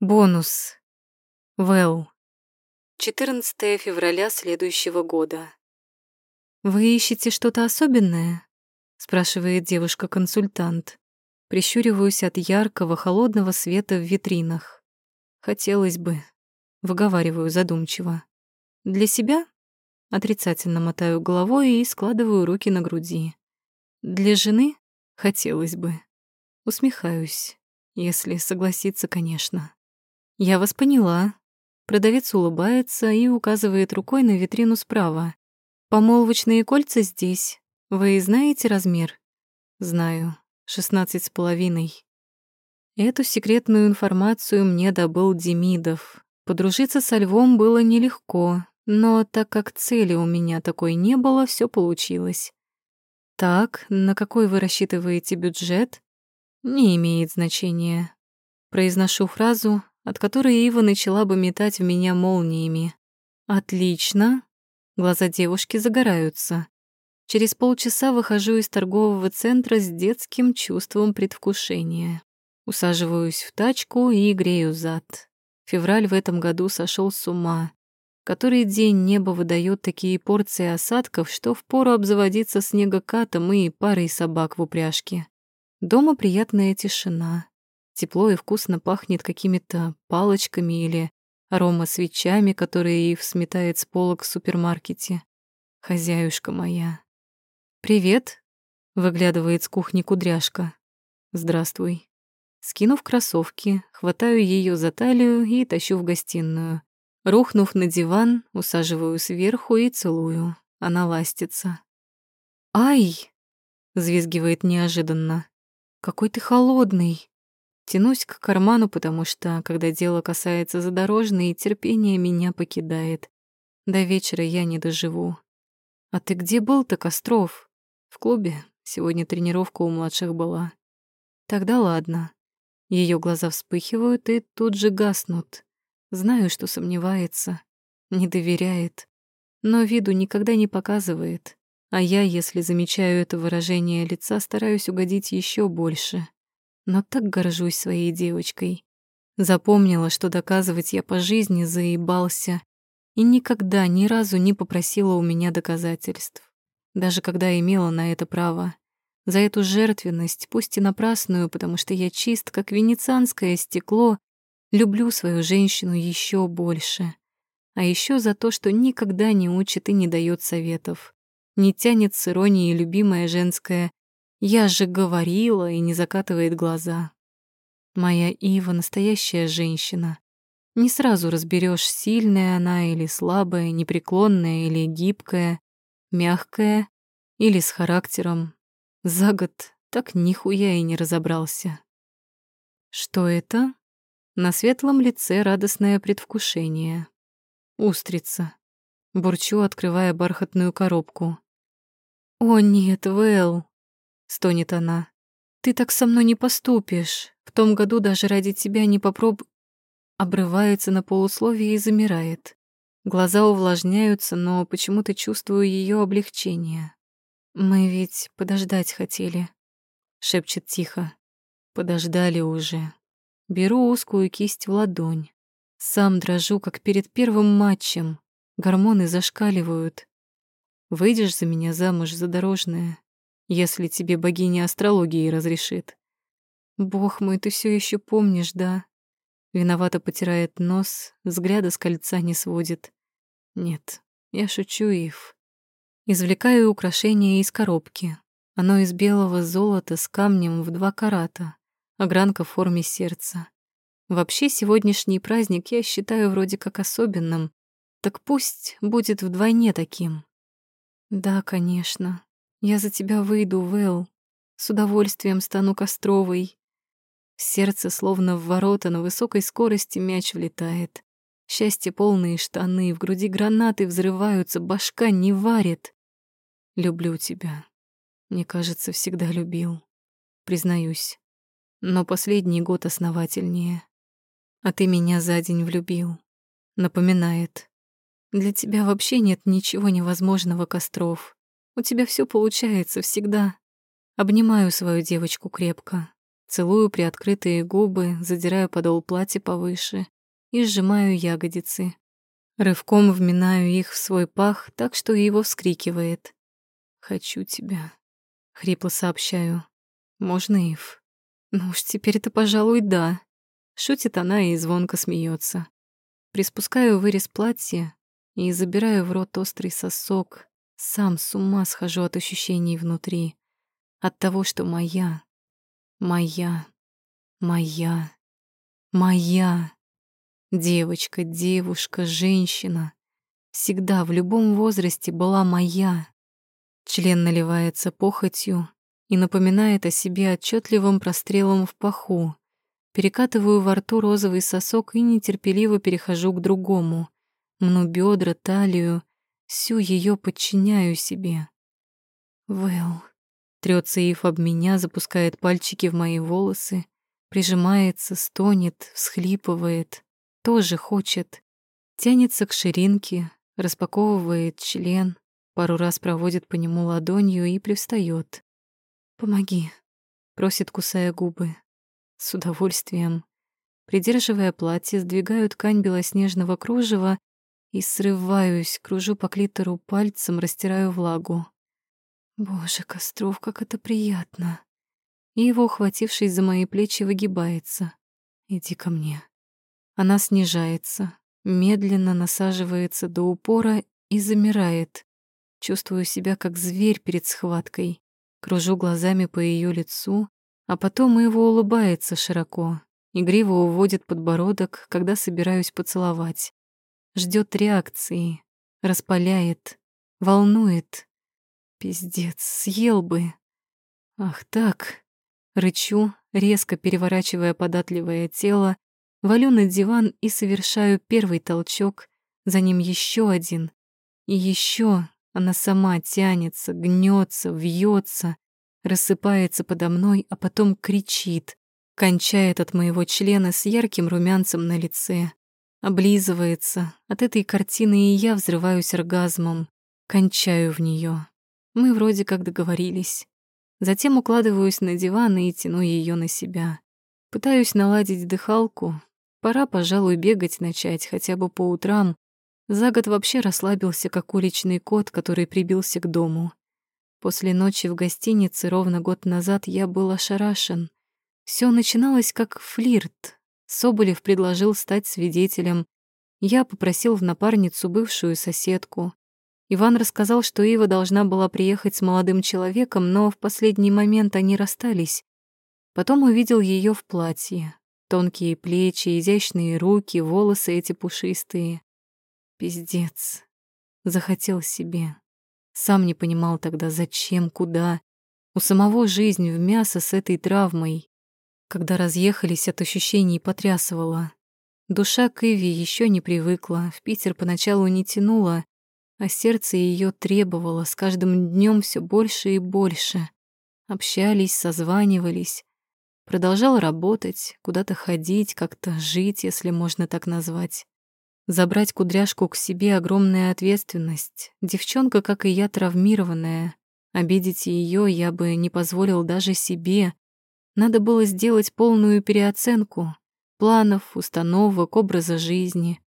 Бонус. Вэл. 14 февраля следующего года. «Вы ищете что-то особенное?» — спрашивает девушка-консультант. Прищуриваюсь от яркого, холодного света в витринах. «Хотелось бы», — выговариваю задумчиво. «Для себя?» — отрицательно мотаю головой и складываю руки на груди. «Для жены?» — хотелось бы. Усмехаюсь, если согласиться, конечно. «Я вас поняла». Продавец улыбается и указывает рукой на витрину справа. «Помолвочные кольца здесь. Вы знаете размер?» «Знаю. Шестнадцать с половиной». Эту секретную информацию мне добыл Демидов. Подружиться со львом было нелегко, но так как цели у меня такой не было, все получилось. «Так, на какой вы рассчитываете бюджет?» «Не имеет значения». Произношу фразу, от которой Ива начала бы метать в меня молниями. «Отлично!» Глаза девушки загораются. Через полчаса выхожу из торгового центра с детским чувством предвкушения. Усаживаюсь в тачку и грею зад. Февраль в этом году сошел с ума. Который день небо выдает такие порции осадков, что впору обзаводиться снегокатом и парой собак в упряжке. Дома приятная тишина. Тепло и вкусно пахнет какими-то палочками или аромасвечами, которые Ив сметает с полок в супермаркете. Хозяюшка моя. «Привет», — выглядывает с кухни кудряшка. «Здравствуй». Скинув кроссовки, хватаю ее за талию и тащу в гостиную. Рухнув на диван, усаживаю сверху и целую. Она ластится. «Ай!» — взвизгивает неожиданно. «Какой ты холодный!» Тянусь к карману, потому что, когда дело касается задорожной, терпение меня покидает. До вечера я не доживу. «А ты где был-то, Костров?» «В клубе. Сегодня тренировка у младших была». «Тогда ладно». Ее глаза вспыхивают и тут же гаснут. Знаю, что сомневается, не доверяет, но виду никогда не показывает. А я, если замечаю это выражение лица, стараюсь угодить еще больше но так горжусь своей девочкой. Запомнила, что доказывать я по жизни заебался и никогда ни разу не попросила у меня доказательств, даже когда имела на это право. За эту жертвенность, пусть и напрасную, потому что я чист, как венецианское стекло, люблю свою женщину еще больше. А еще за то, что никогда не учит и не дает советов. Не тянет с иронией любимая женская я же говорила и не закатывает глаза. Моя Ива — настоящая женщина. Не сразу разберешь, сильная она или слабая, непреклонная или гибкая, мягкая или с характером. За год так нихуя и не разобрался. Что это? На светлом лице радостное предвкушение. Устрица. Бурчу, открывая бархатную коробку. «О нет, Вэл, стонет она. Ты так со мной не поступишь. В том году даже ради тебя не попроб... Обрывается на полусловие и замирает. Глаза увлажняются, но почему-то чувствую ее облегчение. Мы ведь подождать хотели, шепчет тихо. Подождали уже. Беру узкую кисть в ладонь. Сам дрожу, как перед первым матчем. Гормоны зашкаливают. Выйдешь за меня замуж задорожная если тебе богиня астрологии разрешит. Бог мой, ты все еще помнишь, да? Виновато потирает нос, взгляда с кольца не сводит. Нет, я шучу, Ив. Извлекаю украшение из коробки. Оно из белого золота с камнем в два карата, огранка в форме сердца. Вообще сегодняшний праздник я считаю вроде как особенным, так пусть будет вдвойне таким. Да, конечно, я за тебя выйду, Вэл. С удовольствием стану Костровой. Сердце, словно в ворота, на высокой скорости мяч влетает. Счастье полные штаны, в груди гранаты взрываются, башка не варит. Люблю тебя. Мне кажется, всегда любил. Признаюсь. Но последний год основательнее. А ты меня за день влюбил. Напоминает. Для тебя вообще нет ничего невозможного, Костров. У тебя все получается всегда. Обнимаю свою девочку крепко. Целую приоткрытые губы, задираю подол платья повыше и сжимаю ягодицы. Рывком вминаю их в свой пах, так что его вскрикивает. «Хочу тебя», — хрипло сообщаю. «Можно, Ив?» «Ну уж теперь это, пожалуй, да». Шутит она и звонко смеется. Приспускаю вырез платья и забираю в рот острый сосок. Сам с ума схожу от ощущений внутри. От того, что моя, моя, моя, моя. Девочка, девушка, женщина. Всегда в любом возрасте была моя. Член наливается похотью и напоминает о себе отчетливым прострелом в паху. Перекатываю во рту розовый сосок и нетерпеливо перехожу к другому. Мну бедра, талию, всю ее подчиняю себе. Вэл. Трется Ив об меня, запускает пальчики в мои волосы, прижимается, стонет, всхлипывает, тоже хочет. Тянется к ширинке, распаковывает член, пару раз проводит по нему ладонью и привстает. «Помоги», — просит, кусая губы. С удовольствием. Придерживая платье, сдвигаю ткань белоснежного кружева и срываюсь, кружу по клитору пальцем, растираю влагу. Боже, Костров, как это приятно. И его, ухватившись за мои плечи, выгибается. Иди ко мне. Она снижается, медленно насаживается до упора и замирает. Чувствую себя как зверь перед схваткой. Кружу глазами по ее лицу, а потом его улыбается широко, игриво уводит подбородок, когда собираюсь поцеловать. Ждет реакции, распаляет, волнует. Пиздец, съел бы. Ах так. Рычу, резко переворачивая податливое тело, валю на диван и совершаю первый толчок, за ним еще один. И еще она сама тянется, гнется, вьется, рассыпается подо мной, а потом кричит, кончает от моего члена с ярким румянцем на лице. Облизывается. От этой картины и я взрываюсь оргазмом. Кончаю в нее. Мы вроде как договорились. Затем укладываюсь на диван и тяну ее на себя. Пытаюсь наладить дыхалку. Пора, пожалуй, бегать начать хотя бы по утрам. За год вообще расслабился, как уличный кот, который прибился к дому. После ночи в гостинице ровно год назад я был ошарашен. Все начиналось как флирт. Соболев предложил стать свидетелем. Я попросил в напарницу бывшую соседку. Иван рассказал, что Ива должна была приехать с молодым человеком, но в последний момент они расстались. Потом увидел ее в платье. Тонкие плечи, изящные руки, волосы эти пушистые. Пиздец. Захотел себе. Сам не понимал тогда, зачем, куда. У самого жизнь в мясо с этой травмой. Когда разъехались, от ощущений потрясывала. Душа к Иви еще не привыкла, в Питер поначалу не тянула, а сердце ее требовало с каждым днем все больше и больше. Общались, созванивались. Продолжал работать, куда-то ходить, как-то жить, если можно так назвать. Забрать кудряшку к себе — огромная ответственность. Девчонка, как и я, травмированная. Обидеть ее я бы не позволил даже себе. Надо было сделать полную переоценку планов, установок, образа жизни.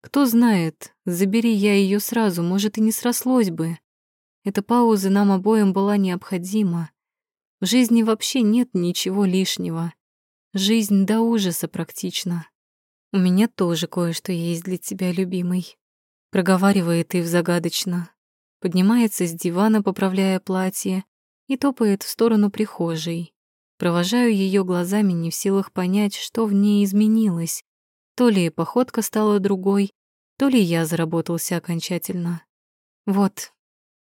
Кто знает, забери я ее сразу, может, и не срослось бы. Эта пауза нам обоим была необходима. В жизни вообще нет ничего лишнего. Жизнь до ужаса практична. «У меня тоже кое-что есть для тебя, любимый», — проговаривает Ив загадочно. Поднимается с дивана, поправляя платье, и топает в сторону прихожей. Провожаю ее глазами, не в силах понять, что в ней изменилось. То ли походка стала другой, то ли я заработался окончательно. Вот,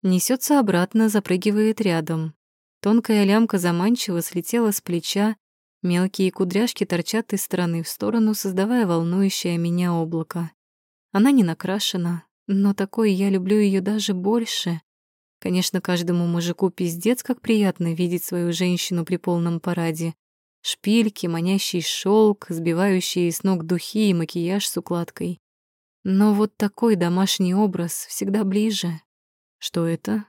несется обратно, запрыгивает рядом. Тонкая лямка заманчиво слетела с плеча, Мелкие кудряшки торчат из стороны в сторону, создавая волнующее меня облако. Она не накрашена, но такой я люблю ее даже больше. Конечно, каждому мужику пиздец, как приятно видеть свою женщину при полном параде. Шпильки, манящий шелк, сбивающие с ног духи и макияж с укладкой. Но вот такой домашний образ всегда ближе. Что это?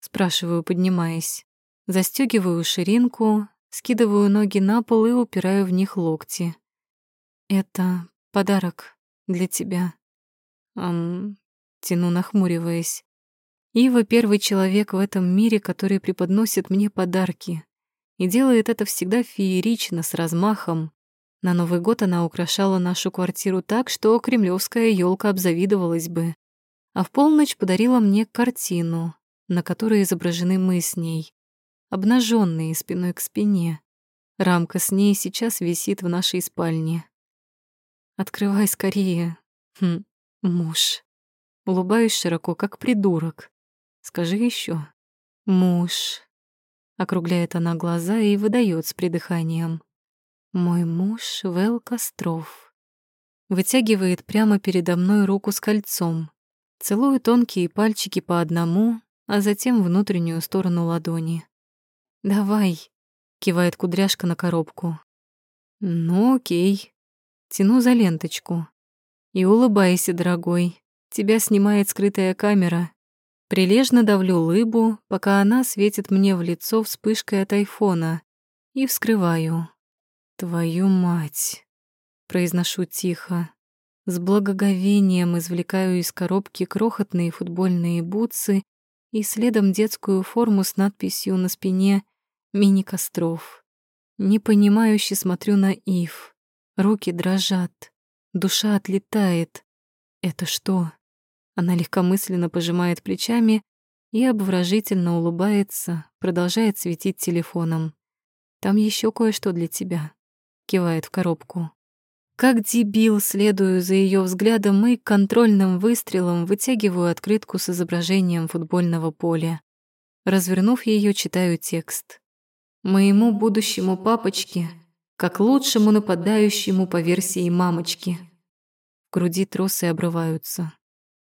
Спрашиваю, поднимаясь. Застегиваю ширинку, Скидываю ноги на пол и упираю в них локти. Это подарок для тебя. Ам, тяну, нахмуриваясь. Ива — первый человек в этом мире, который преподносит мне подарки. И делает это всегда феерично, с размахом. На Новый год она украшала нашу квартиру так, что кремлевская елка обзавидовалась бы. А в полночь подарила мне картину, на которой изображены мы с ней, обнаженные спиной к спине. Рамка с ней сейчас висит в нашей спальне. «Открывай скорее, хм, муж». Улыбаюсь широко, как придурок. Скажи еще. Муж. Округляет она глаза и выдает с придыханием. Мой муж Вэл Костров. Вытягивает прямо передо мной руку с кольцом. Целую тонкие пальчики по одному, а затем внутреннюю сторону ладони. «Давай», — кивает кудряшка на коробку. «Ну, окей». Тяну за ленточку. «И улыбайся, дорогой. Тебя снимает скрытая камера. Прилежно давлю лыбу, пока она светит мне в лицо вспышкой от айфона, и вскрываю. «Твою мать!» — произношу тихо. С благоговением извлекаю из коробки крохотные футбольные бутсы и следом детскую форму с надписью на спине «Мини-Костров». Непонимающе смотрю на Ив. Руки дрожат, душа отлетает. Это что? Она легкомысленно пожимает плечами и обворожительно улыбается, продолжает светить телефоном. «Там еще кое-что для тебя», — кивает в коробку. Как дебил, следую за ее взглядом и контрольным выстрелом вытягиваю открытку с изображением футбольного поля. Развернув ее, читаю текст. «Моему будущему папочке, как лучшему нападающему по версии мамочки». Груди тросы обрываются.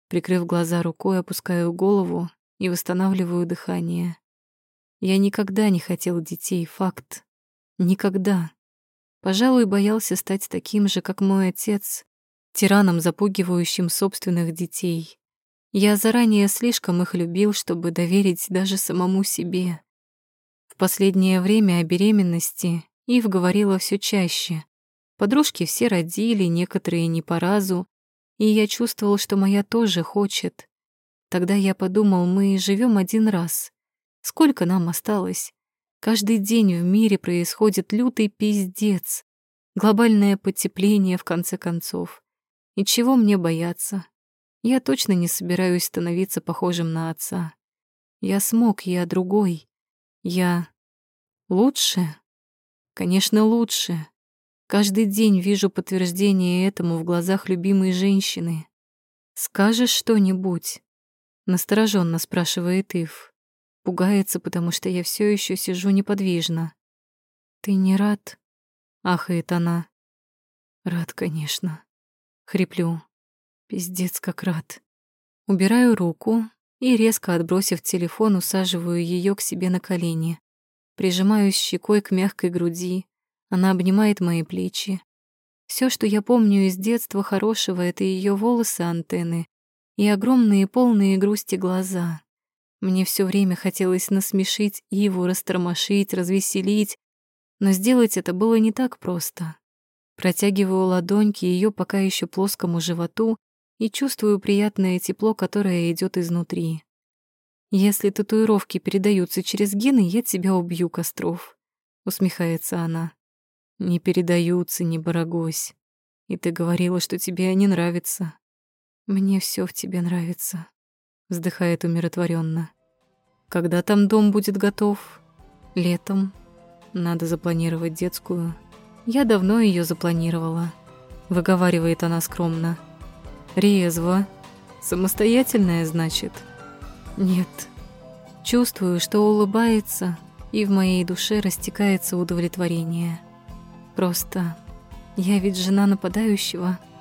Прикрыв глаза рукой, опускаю голову и восстанавливаю дыхание. Я никогда не хотел детей, факт. Никогда. Пожалуй, боялся стать таким же, как мой отец, тираном, запугивающим собственных детей. Я заранее слишком их любил, чтобы доверить даже самому себе. В последнее время о беременности Ив говорила все чаще. Подружки все родили, некоторые не по разу, и я чувствовал, что моя тоже хочет. Тогда я подумал, мы живем один раз. Сколько нам осталось? Каждый день в мире происходит лютый пиздец. Глобальное потепление, в конце концов. И чего мне бояться? Я точно не собираюсь становиться похожим на отца. Я смог, я другой. Я лучше? Конечно, лучше. Каждый день вижу подтверждение этому в глазах любимой женщины. «Скажешь что-нибудь?» Настороженно спрашивает Ив. Пугается, потому что я все еще сижу неподвижно. «Ты не рад?» — ахает она. «Рад, конечно». Хриплю. Пиздец, как рад. Убираю руку и, резко отбросив телефон, усаживаю ее к себе на колени. Прижимаюсь щекой к мягкой груди, она обнимает мои плечи. Все, что я помню из детства хорошего, это ее волосы антенны и огромные полные грусти глаза. Мне все время хотелось насмешить Иву, растормошить, развеселить, но сделать это было не так просто. Протягиваю ладонь к ее пока еще плоскому животу и чувствую приятное тепло, которое идет изнутри. «Если татуировки передаются через гены, я тебя убью, Костров», — усмехается она. Не передаются, не барагось. И ты говорила, что тебе они нравятся. Мне все в тебе нравится, вздыхает умиротворенно. Когда там дом будет готов? Летом. Надо запланировать детскую. Я давно ее запланировала. Выговаривает она скромно. Резво. Самостоятельная, значит? Нет. Чувствую, что улыбается, и в моей душе растекается удовлетворение. Просто я ведь жена нападающего —